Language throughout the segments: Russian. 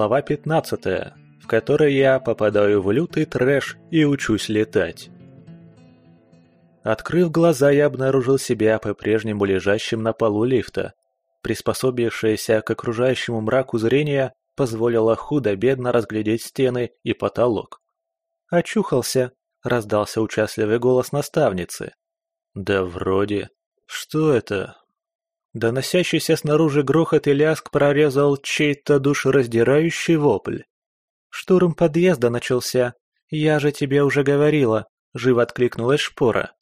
Глава 15, в которой я попадаю в лютый трэш и учусь летать. Открыв глаза, я обнаружил себя по-прежнему лежащим на полу лифта. Приспособившееся к окружающему мраку зрение позволило худо-бедно разглядеть стены и потолок. «Очухался», — раздался участливый голос наставницы. «Да вроде. Что это? Доносящийся снаружи грохот и лязг прорезал чей-то душераздирающий вопль. «Штурм подъезда начался. Я же тебе уже говорила», — живо откликнулась Шпора.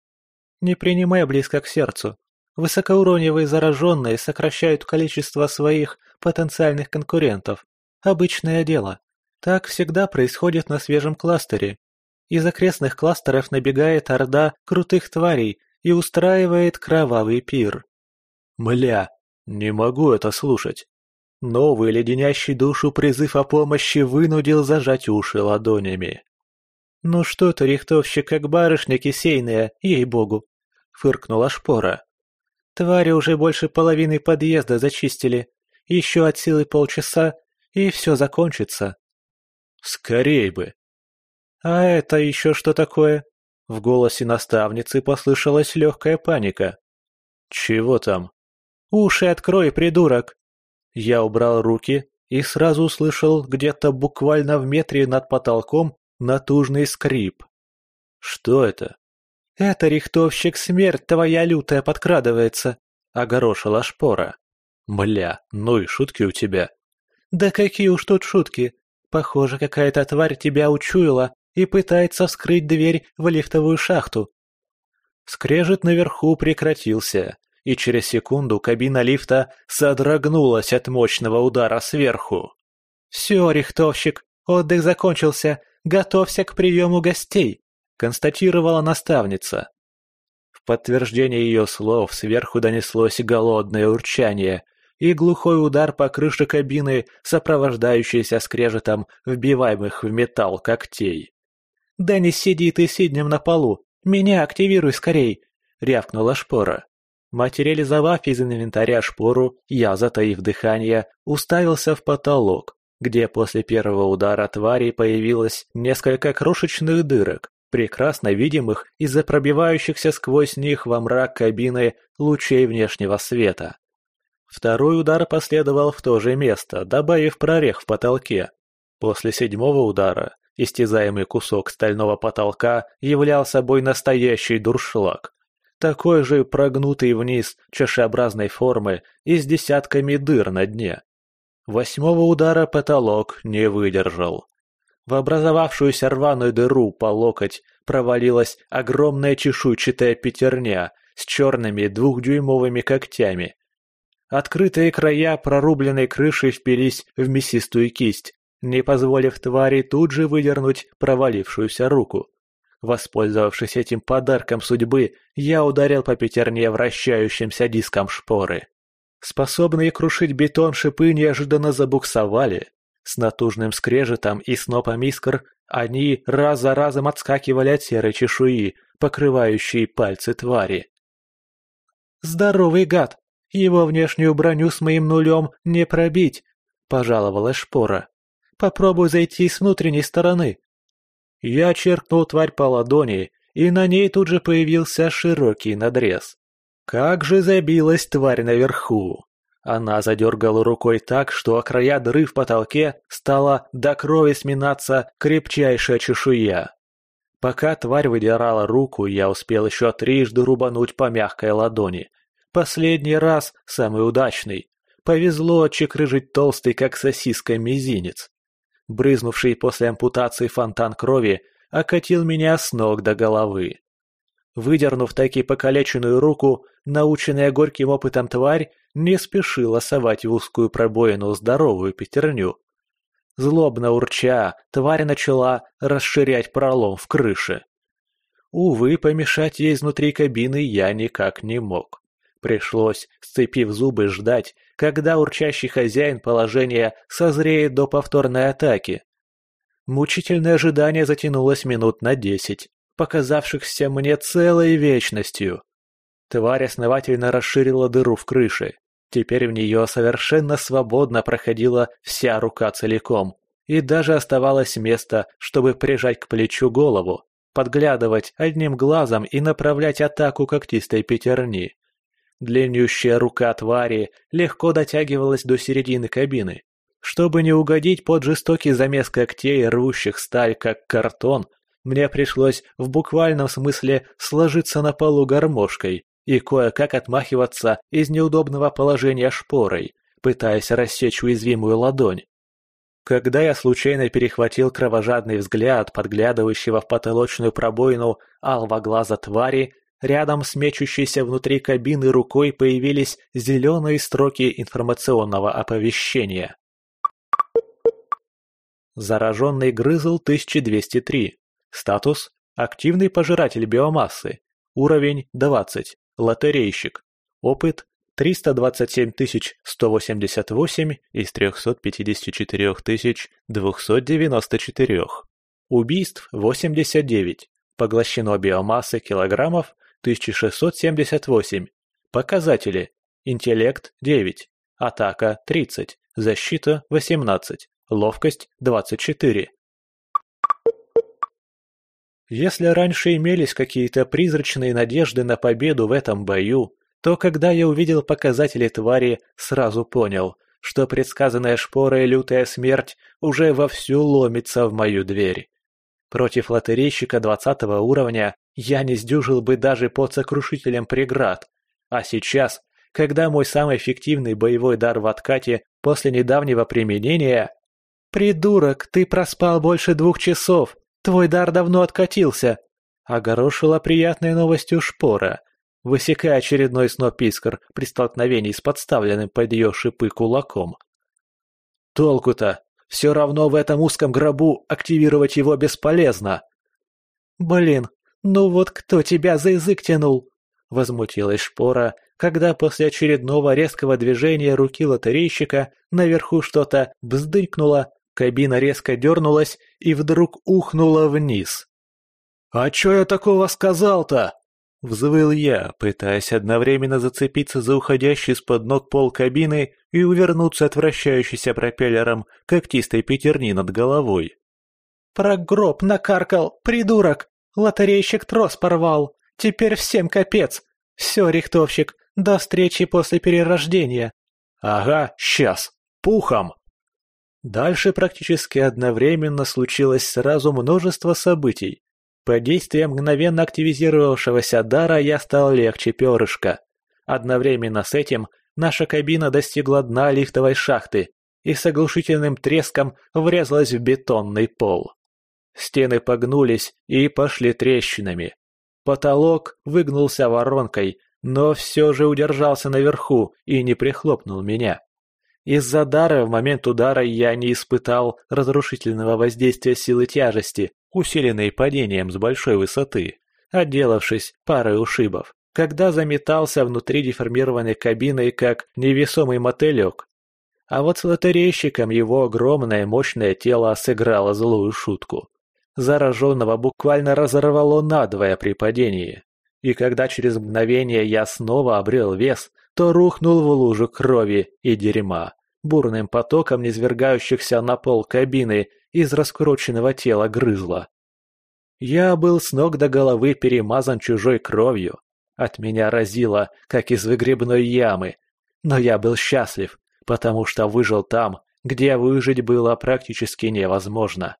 «Не принимай близко к сердцу. Высокоуровневые зараженные сокращают количество своих потенциальных конкурентов. Обычное дело. Так всегда происходит на свежем кластере. Из окрестных кластеров набегает орда крутых тварей и устраивает кровавый пир. Мля, не могу это слушать. Новый леденящий душу призыв о помощи вынудил зажать уши ладонями. «Ну что ты, рихтовщик, как барышня кисейная, ей-богу!» — фыркнула шпора. «Твари уже больше половины подъезда зачистили. Еще от силы полчаса, и все закончится». «Скорей бы!» «А это еще что такое?» В голосе наставницы послышалась легкая паника. «Чего там?» «Уши открой, придурок!» Я убрал руки и сразу услышал где-то буквально в метре над потолком натужный скрип. «Что это?» «Это рихтовщик смерть твоя лютая подкрадывается», — огорошила шпора. «Мля, ну и шутки у тебя». «Да какие уж тут шутки. Похоже, какая-то тварь тебя учуяла и пытается вскрыть дверь в лифтовую шахту». Скрежет наверху прекратился, и через секунду кабина лифта содрогнулась от мощного удара сверху. «Все, рихтовщик, отдых закончился, готовься к приему гостей», констатировала наставница. В подтверждение ее слов сверху донеслось голодное урчание и глухой удар по крыше кабины, сопровождающийся скрежетом вбиваемых в металл когтей. «Да не сиди ты сиднем на полу, меня активируй скорей!» — рявкнула шпора. Материализовав из инвентаря шпору, я, затаив дыхание, уставился в потолок, где после первого удара твари появилось несколько крошечных дырок, прекрасно видимых из-за пробивающихся сквозь них во мрак кабины лучей внешнего света. Второй удар последовал в то же место, добавив прорех в потолке. После седьмого удара истязаемый кусок стального потолка являл собой настоящий дуршлаг, такой же прогнутый вниз чашеобразной формы и с десятками дыр на дне. Восьмого удара потолок не выдержал. В образовавшуюся рваную дыру по локоть провалилась огромная чешуйчатая пятерня с черными двухдюймовыми когтями. Открытые края прорубленной крыши впились в мясистую кисть, не позволив твари тут же выдернуть провалившуюся руку. Воспользовавшись этим подарком судьбы, я ударил по пятерне вращающимся диском шпоры. Способные крушить бетон шипы неожиданно забуксовали. С натужным скрежетом и снопом искр они раз за разом отскакивали от серой чешуи, покрывающей пальцы твари. «Здоровый гад! Его внешнюю броню с моим нулем не пробить!» — пожаловалась шпора. «Попробуй зайти с внутренней стороны. Я черкнул тварь по ладони, и на ней тут же появился широкий надрез. Как же забилась тварь наверху! Она задергала рукой так, что края дыры в потолке стала до крови сминаться крепчайшая чешуя. Пока тварь выдирала руку, я успел еще трижды рубануть по мягкой ладони. Последний раз, самый удачный. Повезло чекрыжить толстый, как сосиска, мизинец. Брызнувший после ампутации фонтан крови окатил меня с ног до головы. Выдернув таки покалеченную руку, наученная горьким опытом тварь не спешила совать в узкую пробоину здоровую пятерню. Злобно урча, тварь начала расширять пролом в крыше. Увы, помешать ей изнутри кабины я никак не мог. Пришлось, сцепив зубы, ждать, когда урчащий хозяин положения созреет до повторной атаки. Мучительное ожидание затянулось минут на десять, показавшихся мне целой вечностью. Тварь основательно расширила дыру в крыше. Теперь в нее совершенно свободно проходила вся рука целиком, и даже оставалось место, чтобы прижать к плечу голову, подглядывать одним глазом и направлять атаку когтистой пятерни. Длиннющая рука твари легко дотягивалась до середины кабины. Чтобы не угодить под жестокий замес когтей, рвущих сталь как картон, мне пришлось в буквальном смысле сложиться на полу гармошкой и кое-как отмахиваться из неудобного положения шпорой, пытаясь рассечь уязвимую ладонь. Когда я случайно перехватил кровожадный взгляд подглядывающего в потолочную пробоину алого глаза твари, рядом с мечущейся внутри кабины рукой появились зеленые строки информационного оповещения. Зараженный грызл 1203. Статус – активный пожиратель биомассы. Уровень – 20. Лотерейщик. Опыт – 327 188 из 354 294. Убийств – 89. Поглощено биомассы килограммов – 1678. Показатели. Интеллект – 9. Атака – 30. Защита – 18. Ловкость – 24. Если раньше имелись какие-то призрачные надежды на победу в этом бою, то когда я увидел показатели твари, сразу понял, что предсказанная шпорой лютая смерть уже вовсю ломится в мою дверь. Против лотерейщика двадцатого уровня я не сдюжил бы даже под сокрушителем преград, а сейчас, когда мой самый эффективный боевой дар в откате после недавнего применения... «Придурок, ты проспал больше двух часов!» Твой дар давно откатился!» Огорошила приятной новостью шпора, высекая очередной сноп искр при столкновении с подставленным под ее шипы кулаком. «Толку-то! Все равно в этом узком гробу активировать его бесполезно!» «Блин, ну вот кто тебя за язык тянул?» Возмутилась шпора, когда после очередного резкого движения руки лотерейщика наверху что-то бздынькнуло, Кабина резко дернулась и вдруг ухнула вниз. «А чё я такого сказал-то?» Взвыл я, пытаясь одновременно зацепиться за уходящий из-под ног пол кабины и увернуться от вращающейся пропеллером когтистой пятерни над головой. «Про гроб накаркал, придурок! Лотерейщик трос порвал! Теперь всем капец! Все, рихтовщик, до встречи после перерождения!» «Ага, сейчас! Пухом!» Дальше практически одновременно случилось сразу множество событий. Под действием мгновенно активизировавшегося дара я стал легче перышка. Одновременно с этим наша кабина достигла дна лифтовой шахты и с оглушительным треском врезалась в бетонный пол. Стены погнулись и пошли трещинами. Потолок выгнулся воронкой, но все же удержался наверху и не прихлопнул меня. Из-за дара в момент удара я не испытал разрушительного воздействия силы тяжести, усиленной падением с большой высоты, отделавшись парой ушибов, когда заметался внутри деформированной кабины как невесомый мотылек. А вот с лотерейщиком его огромное мощное тело сыграло злую шутку. Зараженного буквально разорвало надвое при падении. И когда через мгновение я снова обрел вес, то рухнул в лужу крови и дерьма бурным потоком низвергающихся на пол кабины из раскрученного тела грызла. Я был с ног до головы перемазан чужой кровью. От меня разило, как из выгребной ямы. Но я был счастлив, потому что выжил там, где выжить было практически невозможно.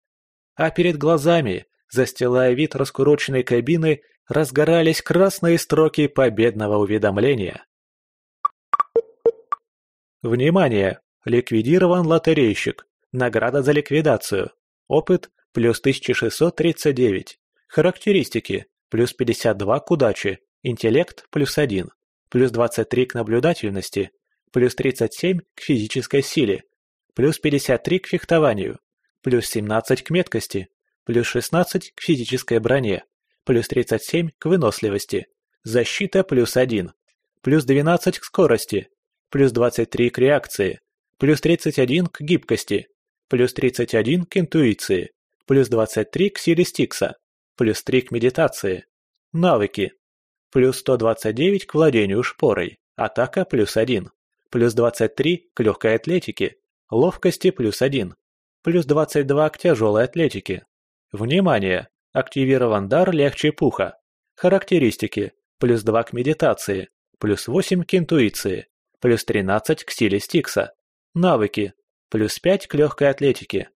А перед глазами, застилая вид раскуроченной кабины, разгорались красные строки победного уведомления. Внимание! Ликвидирован лотерейщик. Награда за ликвидацию. Опыт плюс 1639. Характеристики плюс 52 к удаче. Интеллект плюс 1. Плюс 23 к наблюдательности. Плюс 37 к физической силе. Плюс 53 к фехтованию. Плюс 17 к меткости. Плюс 16 к физической броне. Плюс 37 к выносливости. Защита плюс 1. Плюс 12 к скорости. Плюс 23 к реакции плюс 31 к гибкости, плюс 31 к интуиции, плюс 23 к силе Стикса, плюс 3 к медитации. Навыки. Плюс 129 к владению шпорой, атака плюс 1. плюс 23 к легкой атлетике, ловкости плюс 1, плюс 22 к тяжелой атлетике. Внимание! Активирован дар легче пуха. Характеристики. Плюс 2 к медитации, плюс 8 к интуиции, плюс 13 к силе Стикса. Навыки. Плюс 5 к легкой атлетике.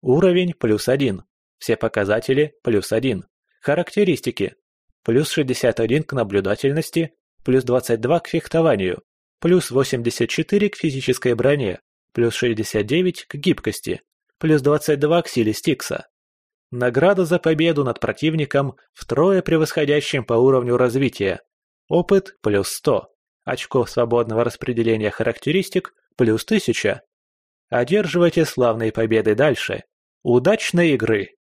Уровень плюс 1. Все показатели плюс 1. Характеристики. Плюс 61 к наблюдательности, плюс 22 к фехтованию, плюс 84 к физической броне, плюс 69 к гибкости, плюс 22 к силе Стикса. Награда за победу над противником втрое превосходящим по уровню развития. Опыт плюс 100. Очков свободного распределения характеристик плюс 1000. Одерживайте славные победы дальше. Удачной игры!